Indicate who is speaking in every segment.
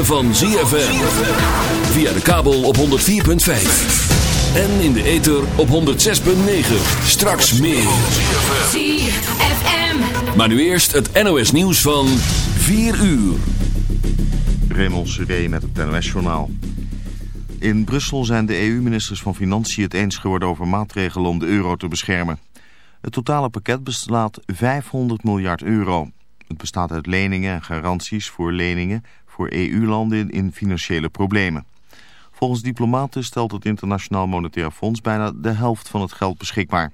Speaker 1: ritme van ZFM. Via de kabel op 104.5. En in de ether op 106.9. Straks meer.
Speaker 2: ZFM.
Speaker 1: Maar nu eerst het NOS nieuws van 4 uur.
Speaker 3: Raymond Seré met het NOS-journaal. In Brussel zijn de EU-ministers van Financiën het eens geworden over maatregelen om de euro te beschermen. Het totale pakket beslaat 500 miljard euro. Het bestaat uit leningen en garanties voor leningen voor EU-landen in financiële problemen. Volgens diplomaten stelt het Internationaal Monetair Fonds bijna de helft van het geld beschikbaar.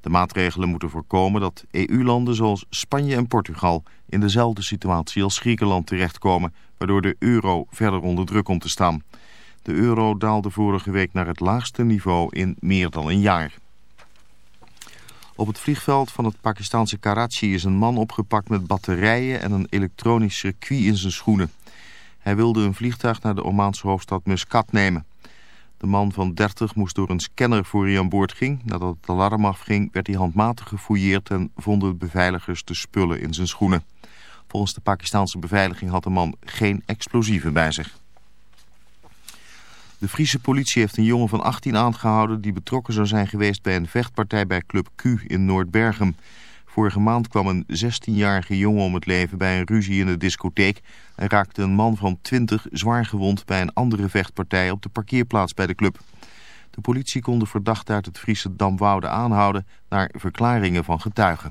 Speaker 3: De maatregelen moeten voorkomen dat EU-landen zoals Spanje en Portugal in dezelfde situatie als Griekenland terechtkomen, waardoor de euro verder onder druk komt te staan. De euro daalde vorige week naar het laagste niveau in meer dan een jaar. Op het vliegveld van het Pakistanse Karachi is een man opgepakt met batterijen en een elektronisch circuit in zijn schoenen. Hij wilde een vliegtuig naar de Omaanse hoofdstad Muscat nemen. De man van 30 moest door een scanner voor hij aan boord ging. Nadat het alarm afging werd hij handmatig gefouilleerd en vonden de beveiligers de spullen in zijn schoenen. Volgens de Pakistanse beveiliging had de man geen explosieven bij zich. De Friese politie heeft een jongen van 18 aangehouden die betrokken zou zijn geweest bij een vechtpartij bij Club Q in Noordbergen. Vorige maand kwam een 16-jarige jongen om het leven bij een ruzie in de discotheek en raakte een man van 20 zwaar gewond bij een andere vechtpartij op de parkeerplaats bij de club. De politie kon de verdachte uit het Friese Damwoude aanhouden naar verklaringen van getuigen.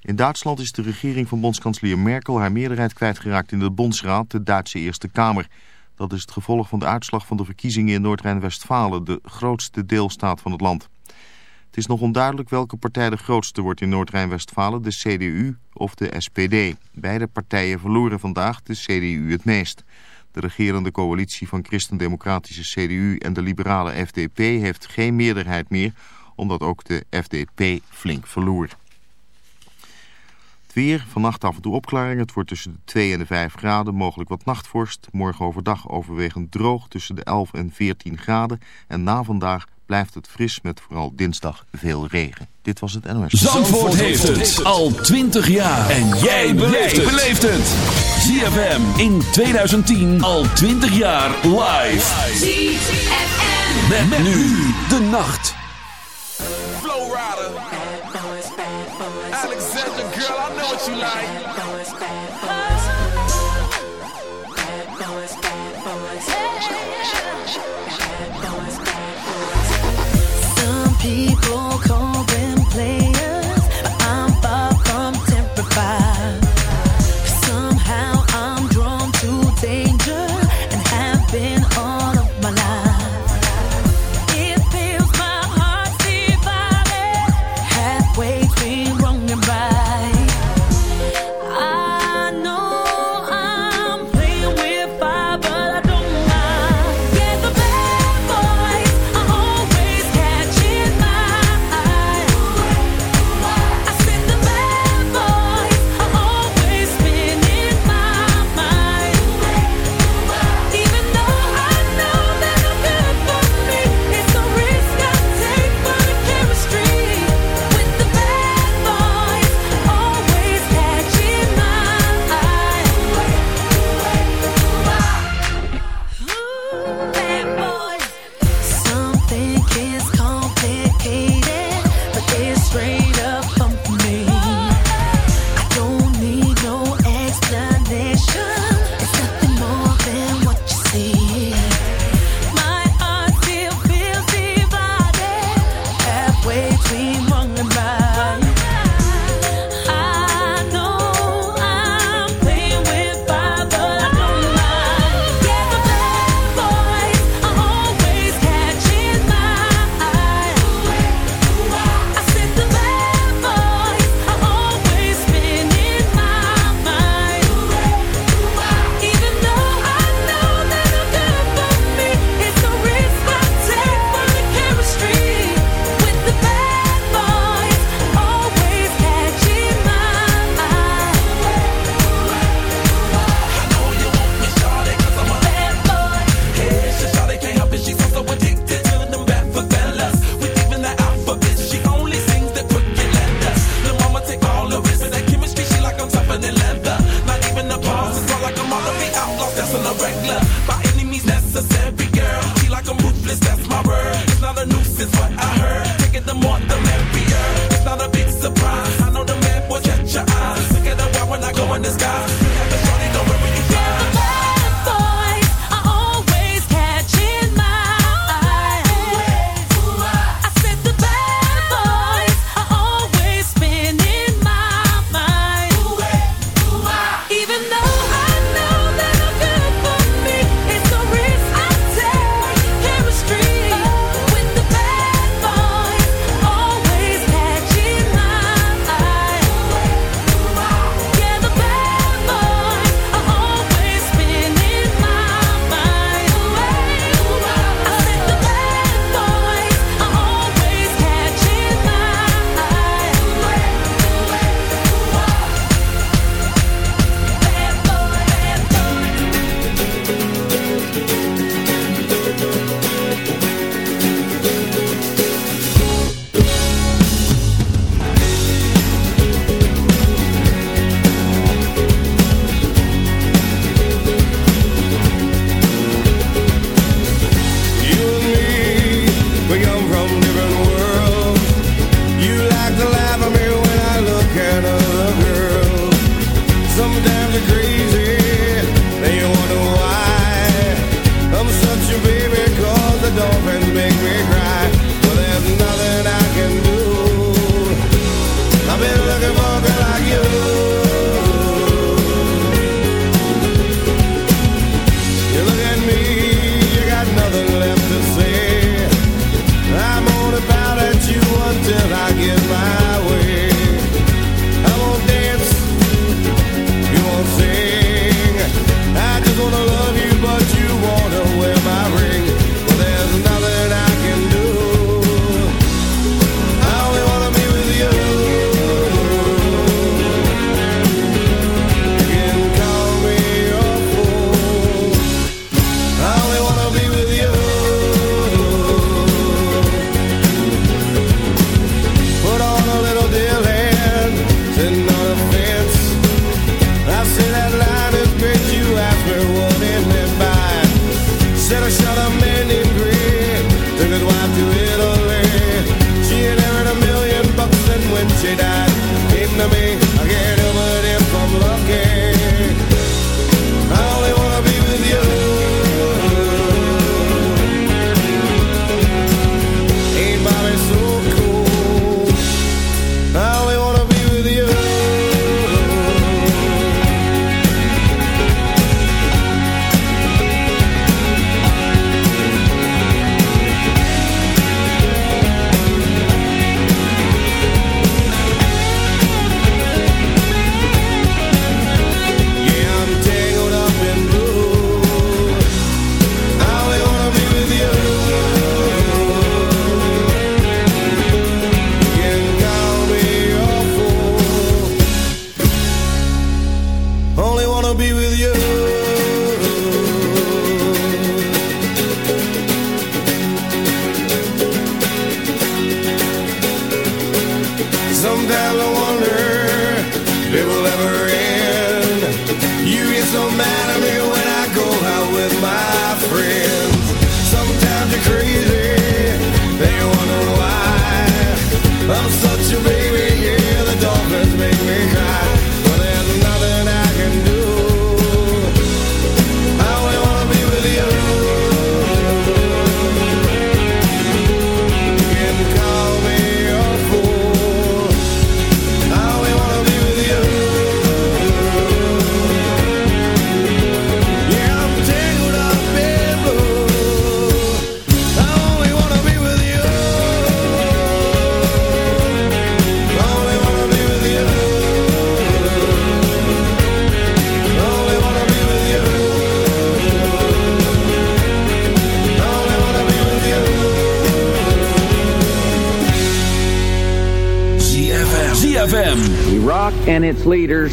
Speaker 3: In Duitsland is de regering van bondskanselier Merkel haar meerderheid kwijtgeraakt in de Bondsraad, de Duitse Eerste Kamer. Dat is het gevolg van de uitslag van de verkiezingen in Noord-Rijn-Westfalen, de grootste deelstaat van het land. Het is nog onduidelijk welke partij de grootste wordt in Noord-Rijn-Westfalen, de CDU of de SPD. Beide partijen verloren vandaag, de CDU het meest. De regerende coalitie van christendemocratische CDU en de liberale FDP heeft geen meerderheid meer, omdat ook de FDP flink verloor. Het weer, vannacht af en toe opklaringen. Het wordt tussen de 2 en de 5 graden, mogelijk wat nachtvorst. Morgen overdag overwegend droog tussen de 11 en 14 graden. En na vandaag blijft het fris met vooral dinsdag veel regen. Dit was het NOS.
Speaker 1: Zandvoort heeft het al 20 jaar. En jij beleeft het. ZFM in 2010 al 20 jaar live.
Speaker 2: ZFM.
Speaker 1: Met, nu de nacht.
Speaker 4: Flow Rider. Alexander, girl, I know what you like.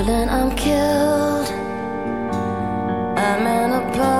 Speaker 2: Darling, I'm killed. I'm in a puddle